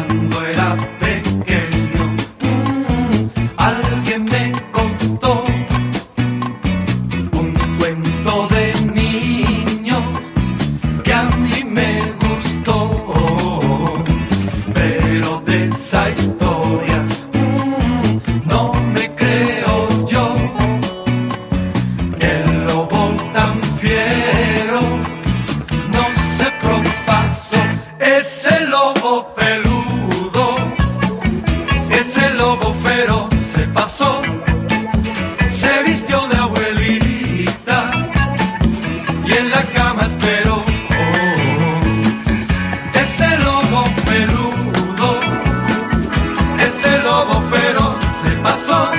fuck, boy. Ese lobo feroz se pasó, se vistió de abuelita y en la cama esperó. Ese lobo peludo, ese lobo se pasó,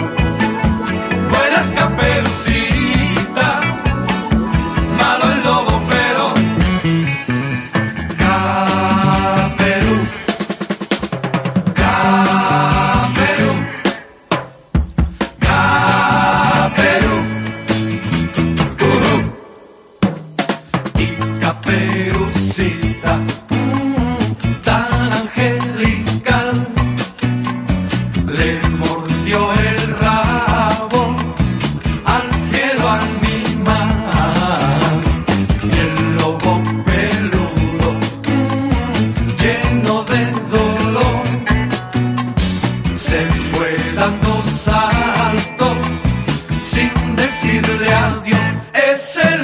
decirle adiós. Es el